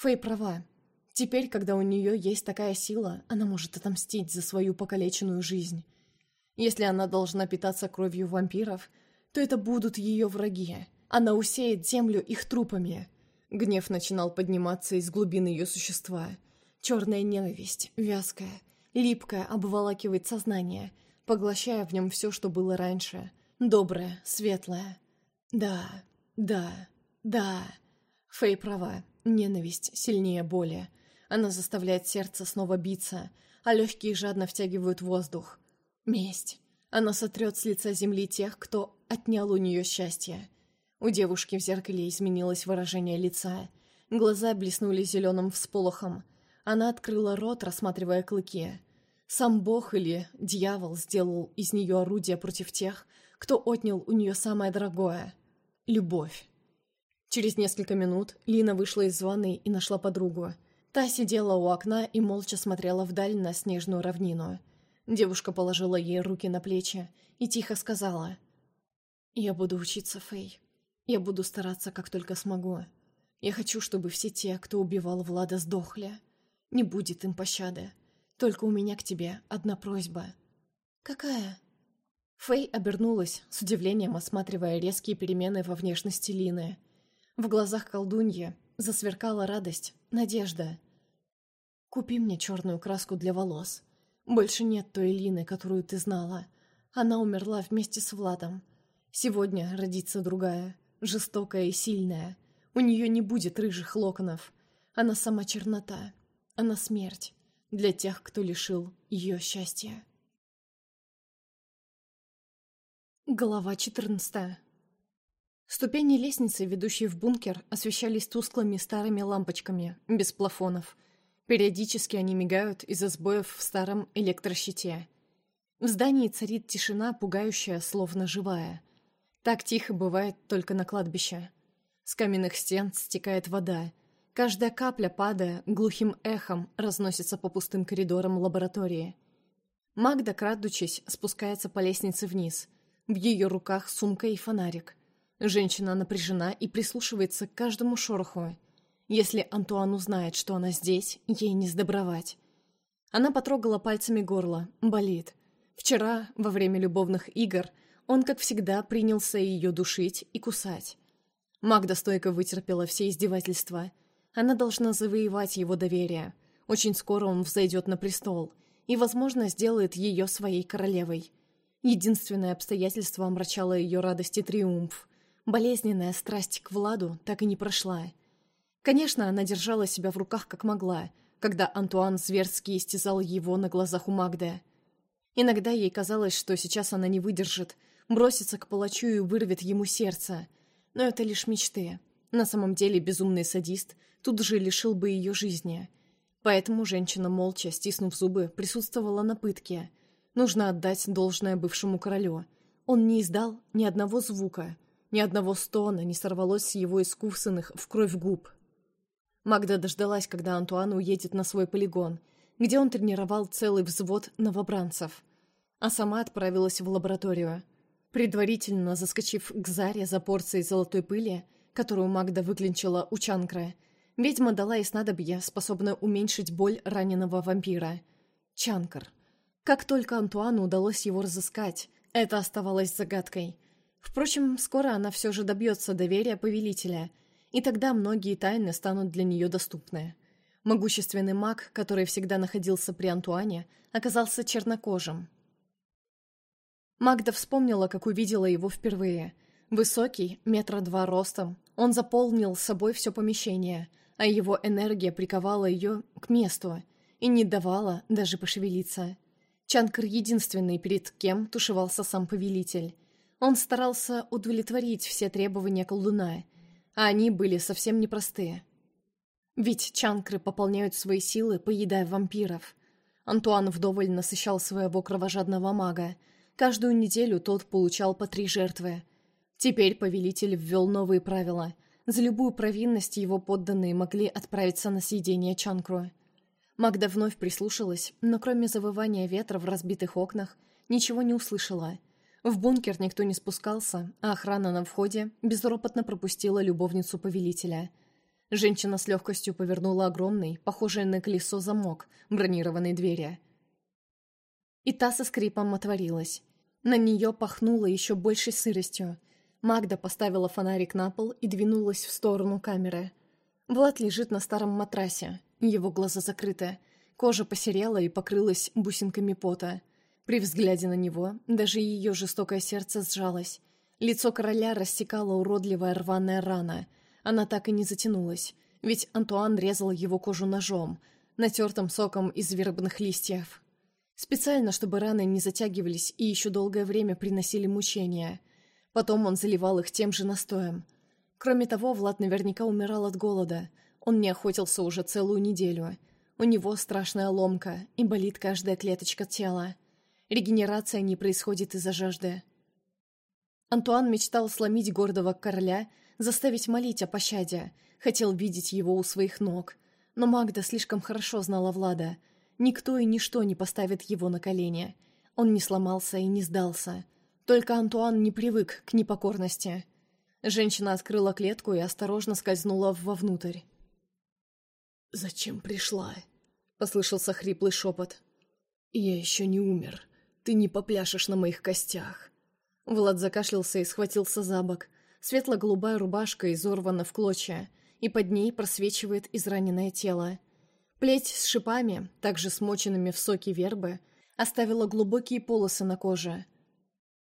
Фэй права. Теперь, когда у нее есть такая сила, она может отомстить за свою покалеченную жизнь. Если она должна питаться кровью вампиров, то это будут ее враги. Она усеет землю их трупами. Гнев начинал подниматься из глубины ее существа. Черная ненависть, вязкая, липкая, обволакивает сознание, поглощая в нем все, что было раньше. Доброе, светлое. Да, да, да. Фэй права. Ненависть сильнее боли. Она заставляет сердце снова биться, а легкие жадно втягивают воздух. Месть. Она сотрет с лица земли тех, кто отнял у нее счастье. У девушки в зеркале изменилось выражение лица. Глаза блеснули зеленым всполохом. Она открыла рот, рассматривая клыки. Сам бог или дьявол сделал из нее орудие против тех, кто отнял у нее самое дорогое — любовь. Через несколько минут Лина вышла из ванной и нашла подругу. Та сидела у окна и молча смотрела вдаль на снежную равнину. Девушка положила ей руки на плечи и тихо сказала «Я буду учиться, Фэй. Я буду стараться, как только смогу. Я хочу, чтобы все те, кто убивал Влада, сдохли. Не будет им пощады. Только у меня к тебе одна просьба». «Какая?» Фэй обернулась, с удивлением осматривая резкие перемены во внешности Лины. В глазах колдуньи засверкала радость, надежда. «Купи мне черную краску для волос. Больше нет той Лины, которую ты знала. Она умерла вместе с Владом. Сегодня родится другая жестокая и сильная. У нее не будет рыжих локонов. Она сама чернота. Она смерть. Для тех, кто лишил ее счастья. Глава 14 Ступени лестницы, ведущие в бункер, освещались тусклыми старыми лампочками, без плафонов. Периодически они мигают из-за сбоев в старом электрощите. В здании царит тишина, пугающая, словно живая. Так тихо бывает только на кладбище. С каменных стен стекает вода. Каждая капля, падая, глухим эхом разносится по пустым коридорам лаборатории. Магда, крадучись, спускается по лестнице вниз. В ее руках сумка и фонарик. Женщина напряжена и прислушивается к каждому шороху. Если Антуан узнает, что она здесь, ей не сдобровать. Она потрогала пальцами горло. Болит. Вчера, во время любовных игр, он, как всегда, принялся ее душить и кусать. Магда стойко вытерпела все издевательства. Она должна завоевать его доверие. Очень скоро он взойдет на престол и, возможно, сделает ее своей королевой. Единственное обстоятельство омрачало ее радость и триумф. Болезненная страсть к Владу так и не прошла. Конечно, она держала себя в руках как могла, когда Антуан зверски истязал его на глазах у Магды. Иногда ей казалось, что сейчас она не выдержит – бросится к палачу и вырвет ему сердце. Но это лишь мечты. На самом деле безумный садист тут же лишил бы ее жизни. Поэтому женщина, молча, стиснув зубы, присутствовала на пытке. Нужно отдать должное бывшему королю. Он не издал ни одного звука, ни одного стона не сорвалось с его искусанных в кровь губ. Магда дождалась, когда Антуан уедет на свой полигон, где он тренировал целый взвод новобранцев, а сама отправилась в лабораторию. Предварительно заскочив к Заре за порцией золотой пыли, которую Магда выклинчила у Чанкра, ведьма дала ей снадобье, способное уменьшить боль раненого вампира. Чанкр. Как только Антуану удалось его разыскать, это оставалось загадкой. Впрочем, скоро она все же добьется доверия повелителя, и тогда многие тайны станут для нее доступны. Могущественный маг, который всегда находился при Антуане, оказался чернокожим, Магда вспомнила, как увидела его впервые. Высокий, метра два ростом, он заполнил собой все помещение, а его энергия приковала ее к месту и не давала даже пошевелиться. Чанкар единственный, перед кем тушевался сам повелитель. Он старался удовлетворить все требования колдуна, а они были совсем непростые. Ведь чанкры пополняют свои силы, поедая вампиров. Антуан вдоволь насыщал своего кровожадного мага, Каждую неделю тот получал по три жертвы. Теперь повелитель ввел новые правила. За любую провинность его подданные могли отправиться на съедение Чанкру. Магда вновь прислушалась, но кроме завывания ветра в разбитых окнах, ничего не услышала. В бункер никто не спускался, а охрана на входе безропотно пропустила любовницу повелителя. Женщина с легкостью повернула огромный, похожий на колесо замок, бронированной двери. И та со скрипом отворилась. На нее пахнуло еще большей сыростью. Магда поставила фонарик на пол и двинулась в сторону камеры. Влад лежит на старом матрасе, его глаза закрыты. Кожа посерела и покрылась бусинками пота. При взгляде на него даже ее жестокое сердце сжалось. Лицо короля рассекала уродливая рваная рана. Она так и не затянулась, ведь Антуан резал его кожу ножом, натертым соком из вербных листьев. Специально, чтобы раны не затягивались и еще долгое время приносили мучения. Потом он заливал их тем же настоем. Кроме того, Влад наверняка умирал от голода. Он не охотился уже целую неделю. У него страшная ломка, и болит каждая клеточка тела. Регенерация не происходит из-за жажды. Антуан мечтал сломить гордого короля, заставить молить о пощаде, хотел видеть его у своих ног. Но Магда слишком хорошо знала Влада — Никто и ничто не поставит его на колени. Он не сломался и не сдался. Только Антуан не привык к непокорности. Женщина открыла клетку и осторожно скользнула вовнутрь. «Зачем пришла?» — послышался хриплый шепот. «Я еще не умер. Ты не попляшешь на моих костях». Влад закашлялся и схватился за бок. Светло-голубая рубашка изорвана в клочья, и под ней просвечивает израненное тело. Плеть с шипами, также смоченными в соке вербы, оставила глубокие полосы на коже.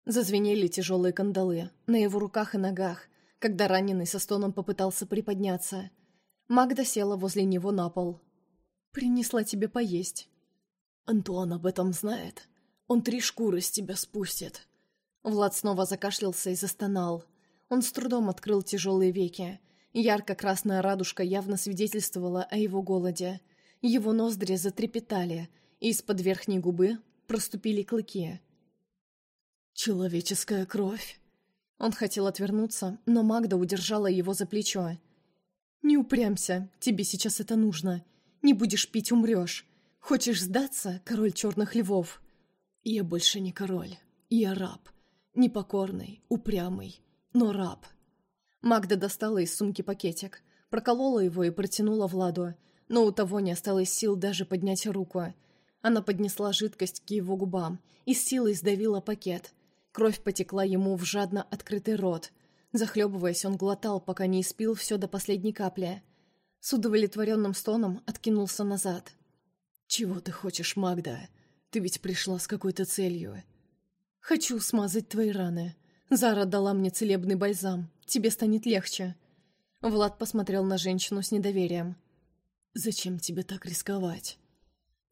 Зазвенели тяжелые кандалы на его руках и ногах, когда раненый со стоном попытался приподняться. Магда села возле него на пол. «Принесла тебе поесть». «Антуан об этом знает. Он три шкуры с тебя спустит». Влад снова закашлялся и застонал. Он с трудом открыл тяжелые веки. Ярко-красная радужка явно свидетельствовала о его голоде – его ноздри затрепетали, и из-под верхней губы проступили клыки. «Человеческая кровь!» Он хотел отвернуться, но Магда удержала его за плечо. «Не упрямься, тебе сейчас это нужно. Не будешь пить, умрешь. Хочешь сдаться, король черных львов?» «Я больше не король. Я раб. Непокорный, упрямый, но раб». Магда достала из сумки пакетик, проколола его и протянула Владу, но у того не осталось сил даже поднять руку. Она поднесла жидкость к его губам и с силой сдавила пакет. Кровь потекла ему в жадно открытый рот. Захлебываясь, он глотал, пока не испил все до последней капли. С удовлетворенным стоном откинулся назад. «Чего ты хочешь, Магда? Ты ведь пришла с какой-то целью». «Хочу смазать твои раны. Зара дала мне целебный бальзам. Тебе станет легче». Влад посмотрел на женщину с недоверием. «Зачем тебе так рисковать?»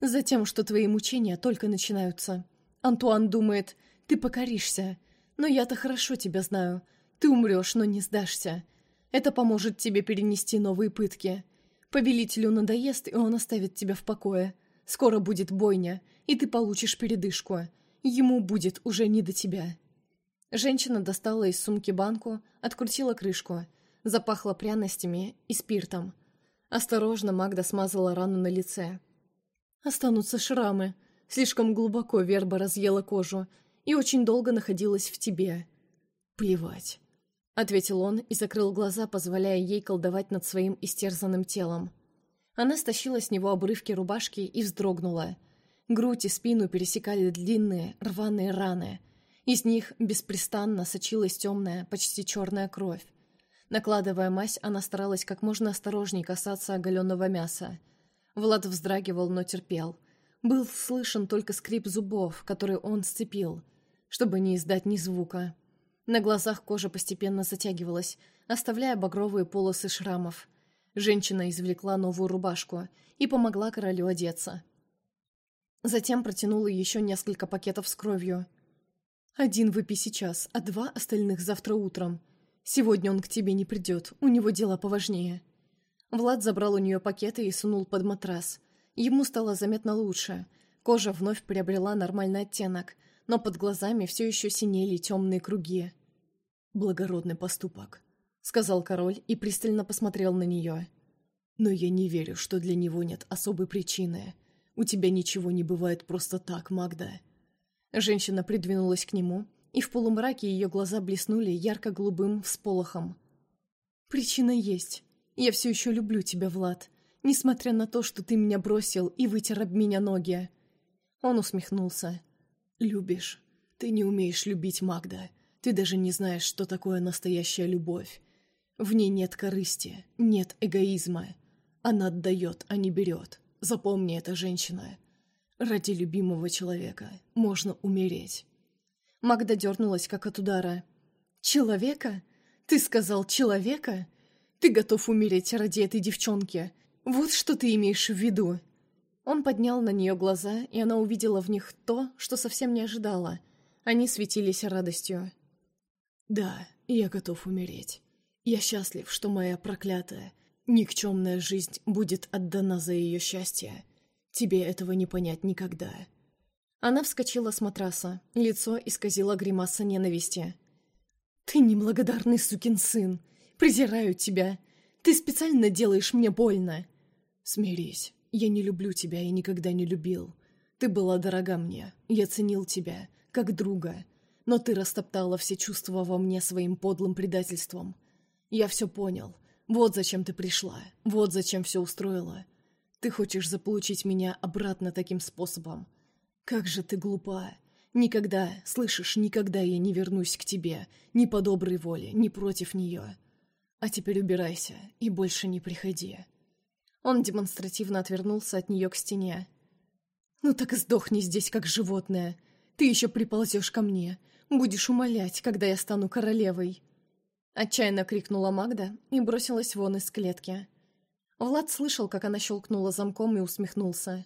«Затем, что твои мучения только начинаются. Антуан думает, ты покоришься. Но я-то хорошо тебя знаю. Ты умрешь, но не сдашься. Это поможет тебе перенести новые пытки. Повелителю надоест, и он оставит тебя в покое. Скоро будет бойня, и ты получишь передышку. Ему будет уже не до тебя». Женщина достала из сумки банку, открутила крышку. Запахло пряностями и спиртом. Осторожно Магда смазала рану на лице. «Останутся шрамы. Слишком глубоко верба разъела кожу и очень долго находилась в тебе». «Плевать», — ответил он и закрыл глаза, позволяя ей колдовать над своим истерзанным телом. Она стащила с него обрывки рубашки и вздрогнула. Грудь и спину пересекали длинные, рваные раны. Из них беспрестанно сочилась темная, почти черная кровь. Накладывая мазь, она старалась как можно осторожней касаться оголенного мяса. Влад вздрагивал, но терпел. Был слышен только скрип зубов, которые он сцепил, чтобы не издать ни звука. На глазах кожа постепенно затягивалась, оставляя багровые полосы шрамов. Женщина извлекла новую рубашку и помогла королю одеться. Затем протянула еще несколько пакетов с кровью. «Один выпей сейчас, а два остальных завтра утром», Сегодня он к тебе не придет, у него дела поважнее». Влад забрал у нее пакеты и сунул под матрас. Ему стало заметно лучше. Кожа вновь приобрела нормальный оттенок, но под глазами все еще синели темные круги. «Благородный поступок», — сказал король и пристально посмотрел на нее. «Но я не верю, что для него нет особой причины. У тебя ничего не бывает просто так, Магда». Женщина придвинулась к нему и в полумраке ее глаза блеснули ярко-голубым всполохом. «Причина есть. Я все еще люблю тебя, Влад, несмотря на то, что ты меня бросил и вытер об меня ноги». Он усмехнулся. «Любишь. Ты не умеешь любить, Магда. Ты даже не знаешь, что такое настоящая любовь. В ней нет корысти, нет эгоизма. Она отдает, а не берет. Запомни это, женщина. Ради любимого человека можно умереть. Магда дернулась, как от удара. «Человека? Ты сказал человека? Ты готов умереть ради этой девчонки. Вот что ты имеешь в виду?» Он поднял на нее глаза, и она увидела в них то, что совсем не ожидала. Они светились радостью. «Да, я готов умереть. Я счастлив, что моя проклятая, никчемная жизнь будет отдана за ее счастье. Тебе этого не понять никогда». Она вскочила с матраса, лицо исказило гримаса ненависти. «Ты неблагодарный сукин сын! Презираю тебя! Ты специально делаешь мне больно!» «Смирись, я не люблю тебя и никогда не любил. Ты была дорога мне, я ценил тебя, как друга, но ты растоптала все чувства во мне своим подлым предательством. Я все понял. Вот зачем ты пришла. Вот зачем все устроила. Ты хочешь заполучить меня обратно таким способом. Как же ты глупа. Никогда, слышишь, никогда я не вернусь к тебе. Ни по доброй воле, ни против нее. А теперь убирайся и больше не приходи. Он демонстративно отвернулся от нее к стене. «Ну так и сдохни здесь, как животное. Ты еще приползешь ко мне. Будешь умолять, когда я стану королевой». Отчаянно крикнула Магда и бросилась вон из клетки. Влад слышал, как она щелкнула замком и усмехнулся.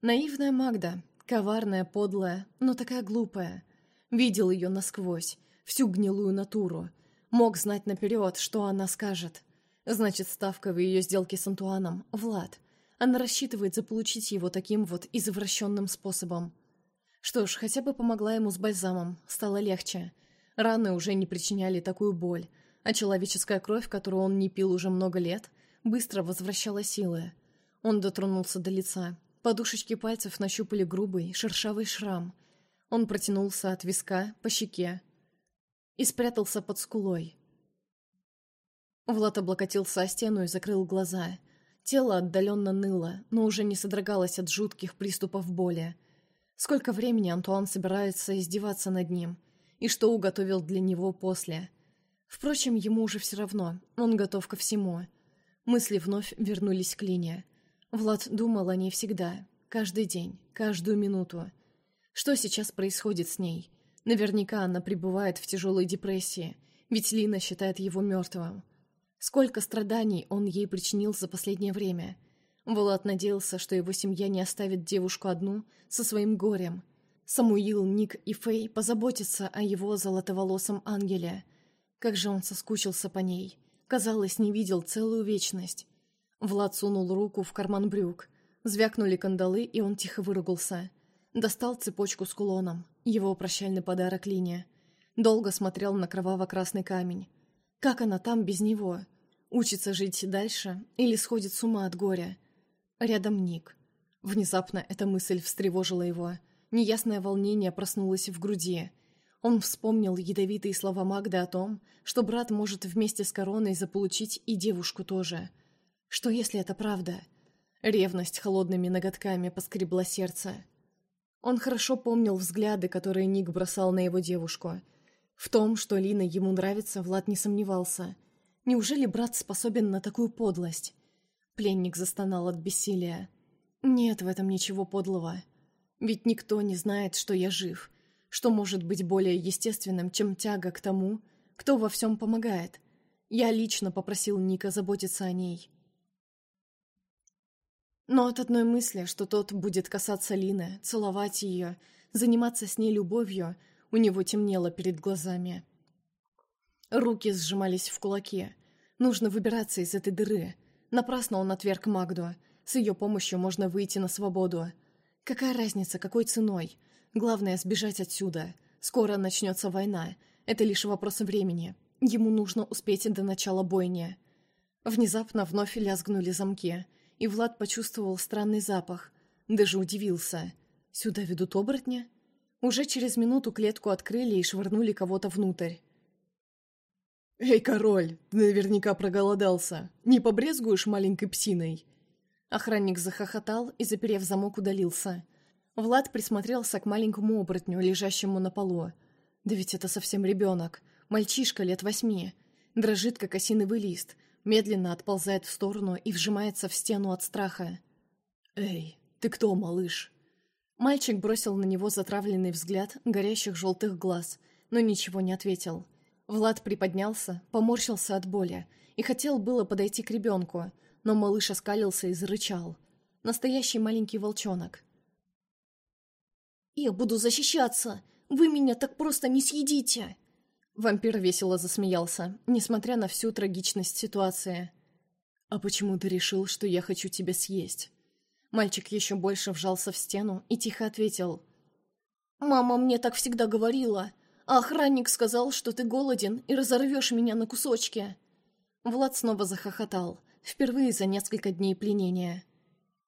Наивная Магда, коварная, подлая, но такая глупая. Видел ее насквозь, всю гнилую натуру. Мог знать наперед, что она скажет. Значит, ставка в ее сделке с Антуаном — Влад. Она рассчитывает заполучить его таким вот извращенным способом. Что ж, хотя бы помогла ему с бальзамом, стало легче. Раны уже не причиняли такую боль, а человеческая кровь, которую он не пил уже много лет, быстро возвращала силы. Он дотронулся до лица. Подушечки пальцев нащупали грубый, шершавый шрам. Он протянулся от виска по щеке и спрятался под скулой. Влад облокотился о стену и закрыл глаза. Тело отдаленно ныло, но уже не содрогалось от жутких приступов боли. Сколько времени Антуан собирается издеваться над ним? И что уготовил для него после – Впрочем, ему уже все равно, он готов ко всему. Мысли вновь вернулись к Лине. Влад думал о ней всегда, каждый день, каждую минуту. Что сейчас происходит с ней? Наверняка она пребывает в тяжелой депрессии, ведь Лина считает его мертвым. Сколько страданий он ей причинил за последнее время. Влад надеялся, что его семья не оставит девушку одну со своим горем. Самуил, Ник и Фэй позаботятся о его золотоволосом ангеле – как же он соскучился по ней. Казалось, не видел целую вечность. Влад сунул руку в карман брюк. Звякнули кандалы, и он тихо выругался. Достал цепочку с кулоном. Его прощальный подарок Лине. Долго смотрел на кроваво-красный камень. Как она там без него? Учится жить дальше или сходит с ума от горя? Рядом Ник. Внезапно эта мысль встревожила его. Неясное волнение проснулось в груди. Он вспомнил ядовитые слова Магды о том, что брат может вместе с короной заполучить и девушку тоже. Что если это правда? Ревность холодными ноготками поскребла сердце. Он хорошо помнил взгляды, которые Ник бросал на его девушку. В том, что Лина ему нравится, Влад не сомневался. Неужели брат способен на такую подлость? Пленник застонал от бессилия. «Нет в этом ничего подлого. Ведь никто не знает, что я жив, что может быть более естественным, чем тяга к тому, кто во всем помогает? Я лично попросил Ника заботиться о ней. Но от одной мысли, что тот будет касаться Лины, целовать ее, заниматься с ней любовью, у него темнело перед глазами. Руки сжимались в кулаки. Нужно выбираться из этой дыры. Напрасно он отверг Магду. С ее помощью можно выйти на свободу. Какая разница, какой ценой? Главное — сбежать отсюда. Скоро начнется война. Это лишь вопрос времени. Ему нужно успеть до начала бойни. Внезапно вновь лязгнули замки, и Влад почувствовал странный запах. Даже удивился. «Сюда ведут оборотня?» Уже через минуту клетку открыли и швырнули кого-то внутрь. «Эй, король, ты наверняка проголодался. Не побрезгуешь маленькой псиной?» Охранник захохотал и, заперев замок, удалился. Влад присмотрелся к маленькому оборотню, лежащему на полу. Да ведь это совсем ребенок. Мальчишка лет восьми. Дрожит, как осиновый лист. Медленно отползает в сторону и вжимается в стену от страха. «Эй, ты кто, малыш?» Мальчик бросил на него затравленный взгляд горящих желтых глаз, но ничего не ответил. Влад приподнялся, поморщился от боли и хотел было подойти к ребенку, но малыш оскалился и зарычал. Настоящий маленький волчонок. «Я буду защищаться! Вы меня так просто не съедите!» Вампир весело засмеялся, несмотря на всю трагичность ситуации. «А почему ты решил, что я хочу тебя съесть?» Мальчик еще больше вжался в стену и тихо ответил. «Мама мне так всегда говорила, а охранник сказал, что ты голоден и разорвешь меня на кусочки». Влад снова захохотал, впервые за несколько дней пленения.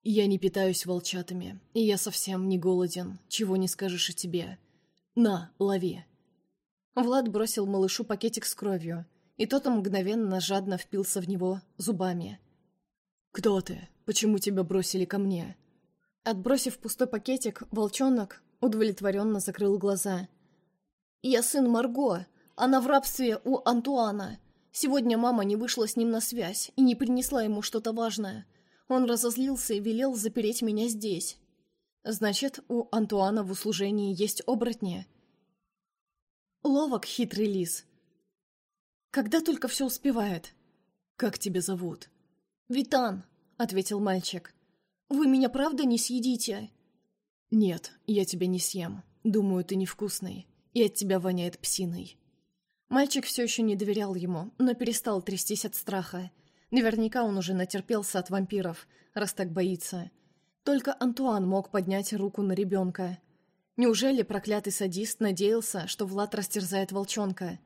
«Я не питаюсь волчатами, и я совсем не голоден, чего не скажешь о тебе. На, лови!» Влад бросил малышу пакетик с кровью, и тот мгновенно жадно впился в него зубами. «Кто ты? Почему тебя бросили ко мне?» Отбросив пустой пакетик, волчонок удовлетворенно закрыл глаза. «Я сын Марго. Она в рабстве у Антуана. Сегодня мама не вышла с ним на связь и не принесла ему что-то важное. Он разозлился и велел запереть меня здесь. Значит, у Антуана в услужении есть оборотни. Ловок хитрый лис. Когда только все успевает. Как тебя зовут? Витан, ответил мальчик. Вы меня правда не съедите? Нет, я тебя не съем. Думаю, ты невкусный. И от тебя воняет псиной. Мальчик все еще не доверял ему, но перестал трястись от страха. Наверняка он уже натерпелся от вампиров, раз так боится. Только Антуан мог поднять руку на ребенка. Неужели проклятый садист надеялся, что Влад растерзает волчонка?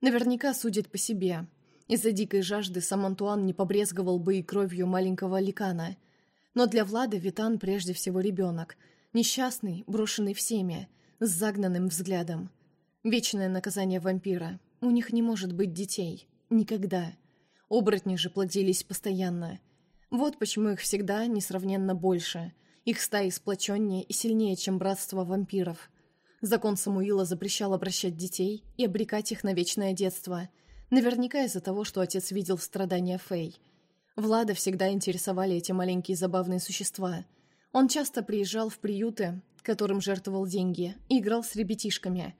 Наверняка судит по себе. Из-за дикой жажды сам Антуан не побрезговал бы и кровью маленького ликана. Но для Влада Витан прежде всего ребенок. Несчастный, брошенный всеми, с загнанным взглядом. Вечное наказание вампира. У них не может быть детей. Никогда. Оборотни же плодились постоянно. Вот почему их всегда несравненно больше. Их стаи сплоченнее и сильнее, чем братство вампиров. Закон Самуила запрещал обращать детей и обрекать их на вечное детство. Наверняка из-за того, что отец видел страдания Фэй. Влада всегда интересовали эти маленькие забавные существа. Он часто приезжал в приюты, которым жертвовал деньги, и играл с ребятишками.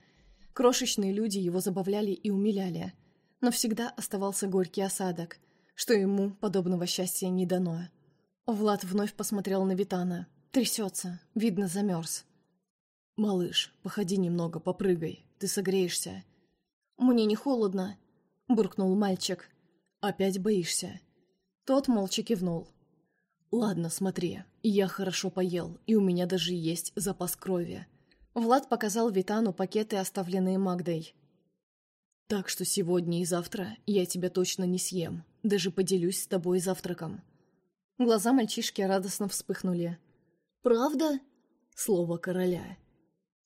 Крошечные люди его забавляли и умиляли – но всегда оставался горький осадок, что ему подобного счастья не дано. Влад вновь посмотрел на Витана. Трясется, видно, замерз. «Малыш, походи немного, попрыгай, ты согреешься». «Мне не холодно», — буркнул мальчик. «Опять боишься?» Тот молча кивнул. «Ладно, смотри, я хорошо поел, и у меня даже есть запас крови». Влад показал Витану пакеты, оставленные Магдой. Так что сегодня и завтра я тебя точно не съем. Даже поделюсь с тобой завтраком». Глаза мальчишки радостно вспыхнули. «Правда?» Слово короля.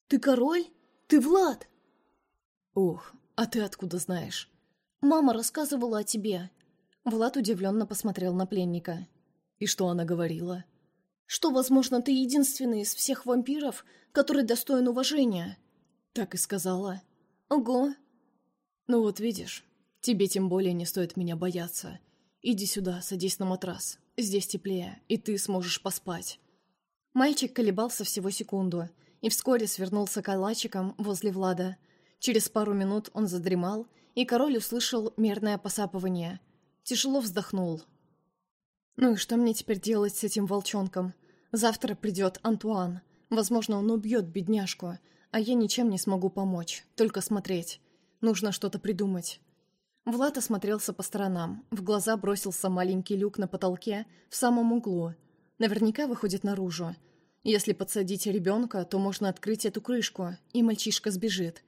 «Ты король? Ты Влад?» «Ух, а ты откуда знаешь?» «Мама рассказывала о тебе». Влад удивленно посмотрел на пленника. «И что она говорила?» «Что, возможно, ты единственный из всех вампиров, который достоин уважения». «Так и сказала». «Ого, «Ну вот видишь, тебе тем более не стоит меня бояться. Иди сюда, садись на матрас. Здесь теплее, и ты сможешь поспать». Мальчик колебался всего секунду и вскоре свернулся калачиком возле Влада. Через пару минут он задремал, и король услышал мерное посапывание. Тяжело вздохнул. «Ну и что мне теперь делать с этим волчонком? Завтра придет Антуан. Возможно, он убьет бедняжку, а я ничем не смогу помочь, только смотреть. Нужно что-то придумать. Влад осмотрелся по сторонам. В глаза бросился маленький люк на потолке в самом углу. Наверняка выходит наружу. Если подсадить ребенка, то можно открыть эту крышку, и мальчишка сбежит.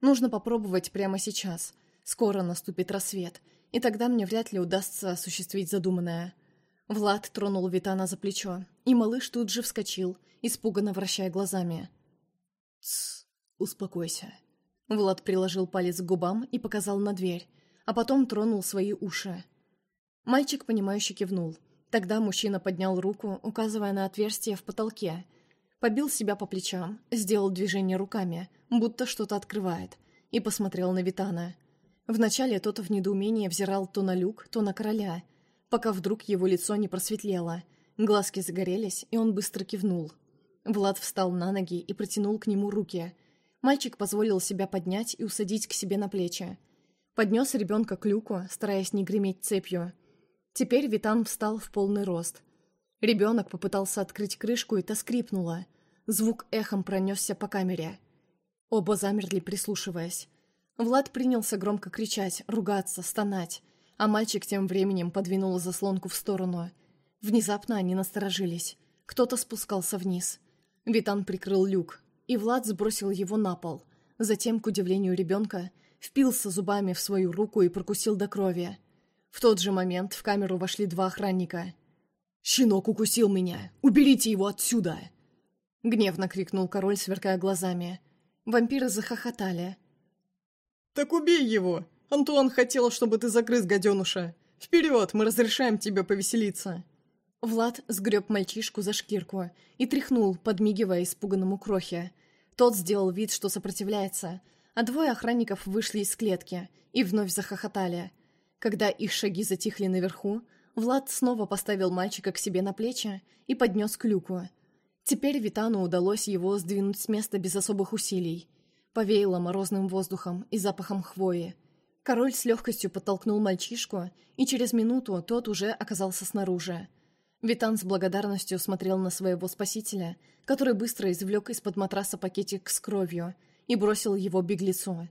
Нужно попробовать прямо сейчас. Скоро наступит рассвет, и тогда мне вряд ли удастся осуществить задуманное. Влад тронул Витана за плечо, и малыш тут же вскочил, испуганно вращая глазами. «Тссс, успокойся. Влад приложил палец к губам и показал на дверь. а потом тронул свои уши. Мальчик, понимающе кивнул. Тогда мужчина поднял руку, указывая на отверстие в потолке. Побил себя по плечам, сделал движение руками, будто что-то открывает, и посмотрел на Витана. Вначале тот в недоумении взирал то на люк, то на короля, пока вдруг его лицо не просветлело. Глазки загорелись, и он быстро кивнул. Влад встал на ноги и протянул к нему руки. Мальчик позволил себя поднять и усадить к себе на плечи. Поднес ребенка к люку, стараясь не греметь цепью. Теперь Витан встал в полный рост. Ребенок попытался открыть крышку, и та скрипнула. Звук эхом пронесся по камере. Оба замерли, прислушиваясь. Влад принялся громко кричать, ругаться, стонать, а мальчик тем временем подвинул заслонку в сторону. Внезапно они насторожились. Кто-то спускался вниз. Витан прикрыл люк, и Влад сбросил его на пол. Затем, к удивлению ребенка, впился зубами в свою руку и прокусил до крови. В тот же момент в камеру вошли два охранника. «Щенок укусил меня! Уберите его отсюда!» Гневно крикнул король, сверкая глазами. Вампиры захохотали. «Так убей его! Антуан хотел, чтобы ты загрыз гаденуша! Вперед, мы разрешаем тебе повеселиться!» Влад сгреб мальчишку за шкирку и тряхнул, подмигивая испуганному крохе. Тот сделал вид, что сопротивляется, а двое охранников вышли из клетки и вновь захохотали. Когда их шаги затихли наверху, Влад снова поставил мальчика к себе на плечи и поднес к люку. Теперь Витану удалось его сдвинуть с места без особых усилий. Повеяло морозным воздухом и запахом хвои. Король с легкостью подтолкнул мальчишку, и через минуту тот уже оказался снаружи. Витан с благодарностью смотрел на своего спасителя, который быстро извлек из-под матраса пакетик с кровью и бросил его беглецу.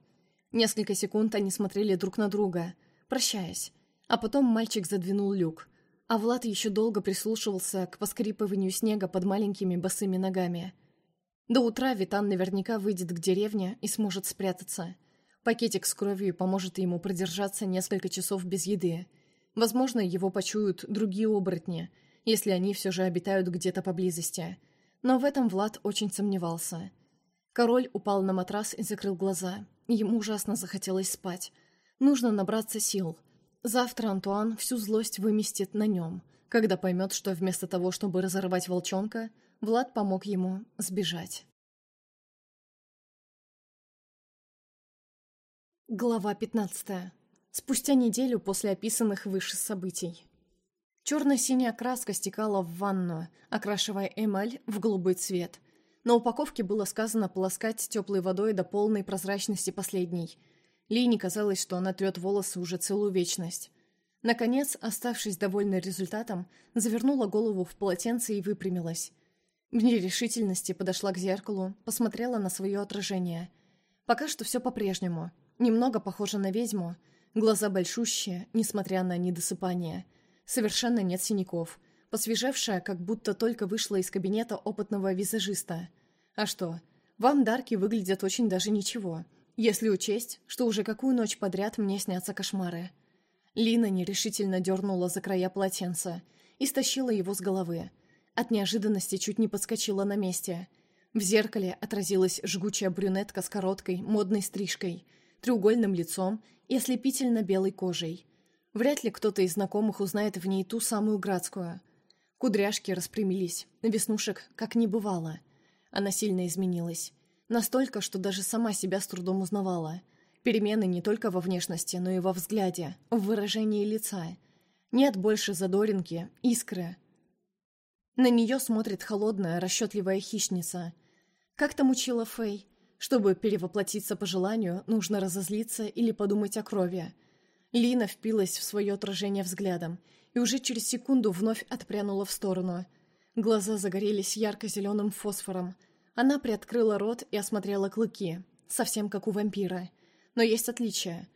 Несколько секунд они смотрели друг на друга, прощаясь, а потом мальчик задвинул люк, а Влад еще долго прислушивался к поскрипыванию снега под маленькими босыми ногами. До утра Витан наверняка выйдет к деревне и сможет спрятаться. Пакетик с кровью поможет ему продержаться несколько часов без еды. Возможно, его почуют другие оборотни – если они все же обитают где-то поблизости. Но в этом Влад очень сомневался. Король упал на матрас и закрыл глаза. Ему ужасно захотелось спать. Нужно набраться сил. Завтра Антуан всю злость выместит на нем, когда поймет, что вместо того, чтобы разорвать волчонка, Влад помог ему сбежать. Глава 15. Спустя неделю после описанных выше событий. Черно-синяя краска стекала в ванну, окрашивая эмаль в голубой цвет. На упаковке было сказано полоскать теплой водой до полной прозрачности последней. Лине казалось, что она трет волосы уже целую вечность. Наконец, оставшись довольной результатом, завернула голову в полотенце и выпрямилась. В нерешительности подошла к зеркалу, посмотрела на свое отражение. Пока что все по-прежнему. Немного похоже на ведьму. Глаза большущие, несмотря на недосыпание – Совершенно нет синяков. Посвежевшая, как будто только вышла из кабинета опытного визажиста. А что? Вам дарки выглядят очень даже ничего, если учесть, что уже какую ночь подряд мне снятся кошмары. Лина нерешительно дернула за края полотенца и стащила его с головы. От неожиданности чуть не подскочила на месте. В зеркале отразилась жгучая брюнетка с короткой, модной стрижкой, треугольным лицом и ослепительно белой кожей. Вряд ли кто-то из знакомых узнает в ней ту самую Градскую. Кудряшки распрямились, веснушек как не бывало. Она сильно изменилась. Настолько, что даже сама себя с трудом узнавала. Перемены не только во внешности, но и во взгляде, в выражении лица. Нет больше задоринки, искры. На нее смотрит холодная, расчетливая хищница. Как там учила Фэй? Чтобы перевоплотиться по желанию, нужно разозлиться или подумать о крови – Лина впилась в свое отражение взглядом и уже через секунду вновь отпрянула в сторону. Глаза загорелись ярко-зеленым фосфором. Она приоткрыла рот и осмотрела клыки, совсем как у вампира. Но есть отличие.